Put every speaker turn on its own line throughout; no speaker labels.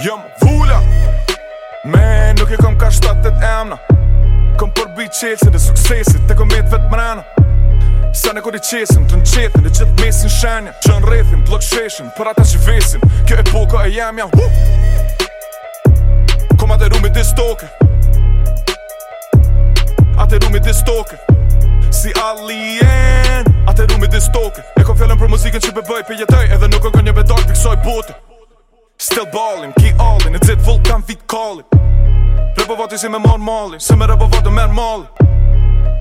Jëm vula Me nuk e kom ka 7-8 emna Kom përbi qelsin dhe suksesit Te kom met vetë mrena Sa ne kodi qesim, të në qetin Dhe qëtë mesin shenja Që në rethin, plëk sheshin Për ata që vesin Kjo e e jam jam Huh! Kom atë e rumi dis Atë e rumi dis Si alien Atë e rumi dis E kom fjallën për muzikën që për jetëj Edhe nuk e kënjë me dojt për kësoj botë Still ballin, ki allin, e dzit vull kam vit kallin Rëpo vati si me marrë malin, si me rëpo vati merë malin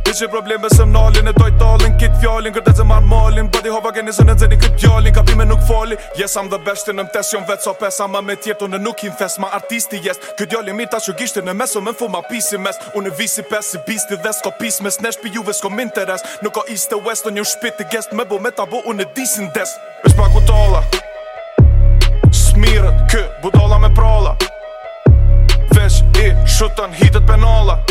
Dhe që probleme se më e doj talin, kit fjallin, kërte që marrë malin Badi hova ke njësën e dzeni këtë gjallin, ka me nuk fali Yes, I'm the best in mtes, jom vet so pesa ma me tjetu në nuk hin fes, ma artisti yes Kjo djallin mi ta që gishti në mes, o me nfuma pisi mes Unë i visi pes, si bisti dhe s'ko pis mes, nesh pi juve s'ko minteres Nuk ka east e west, o një shpiti guest, me bo me tabu, unë i disin des Vesh pak Ky budala me prala Vesh i shutan hitet pe nala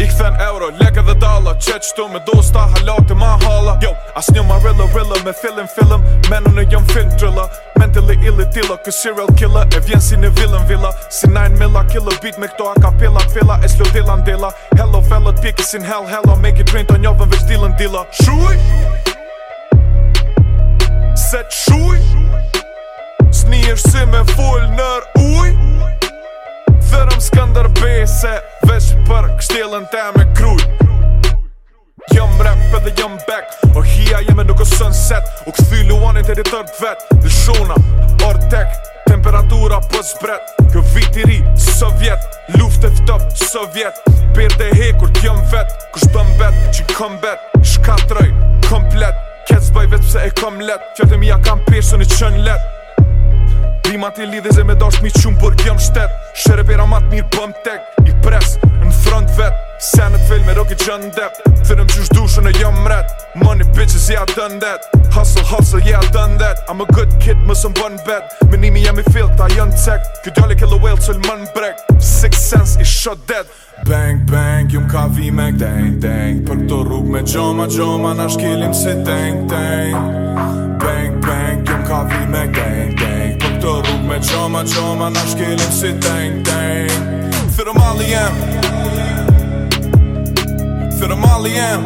Ik euro, leke dhe dala Chet shtu me dosta, sta ha ma hala Yo, as një marilla rilla me fillin fillin Menën e gjem film drilla Mentally illy dilla ku serial killer E vjen sin i villin villa Si 9 mila killer beat me kdo a ka pillat Filla e slo dillan dilla Hello fella, t'piki sin hell hella Make it rain ton jove veç dilen dilla Shui Set shui njësht si me full nër uj Thërëm s'këndër bese Vesh për kështjelën te me kruj Jëm rap edhe jëm back O hia jeme nuk o sunset U këthy luanin të editor të vet Dhe shona, or tek Temperatura për po zbret Kjo vit i ri, sovjet Luft e ftop, sovjet Per dhe he kur t'jëm vet Kush bëm vet, që kom vet Shkatroj, komplet Kec bëj vet pse e kom let Fjatë mi a kam pesu i qën let Rimat i lidhe dhe me dasht mi qumë për gjëm shtet Shere pera mat mirë pëm po tek I pres në front vet Senet fill me roki gjën dep Thërëm që shdushën e jëm mret Money bitches yeah I done that Hustle hustle yeah I done that I'm a good kid më sëm bën bed Menimi jam i fill ta jën cek Kjo djali kello whale qëll më në brek Six cents is shot dead Bang bang jëm ka vi me gdeng deng Për këto rrug me gjoma gjoma Na shkillim si deng deng Bang bang jëm ka vi me qoma qoma na deng deng. teng teng Thyrë mali jem Thyrë mali jem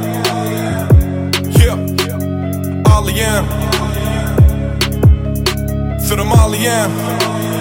Yeah Ali jem Thyrë mali jem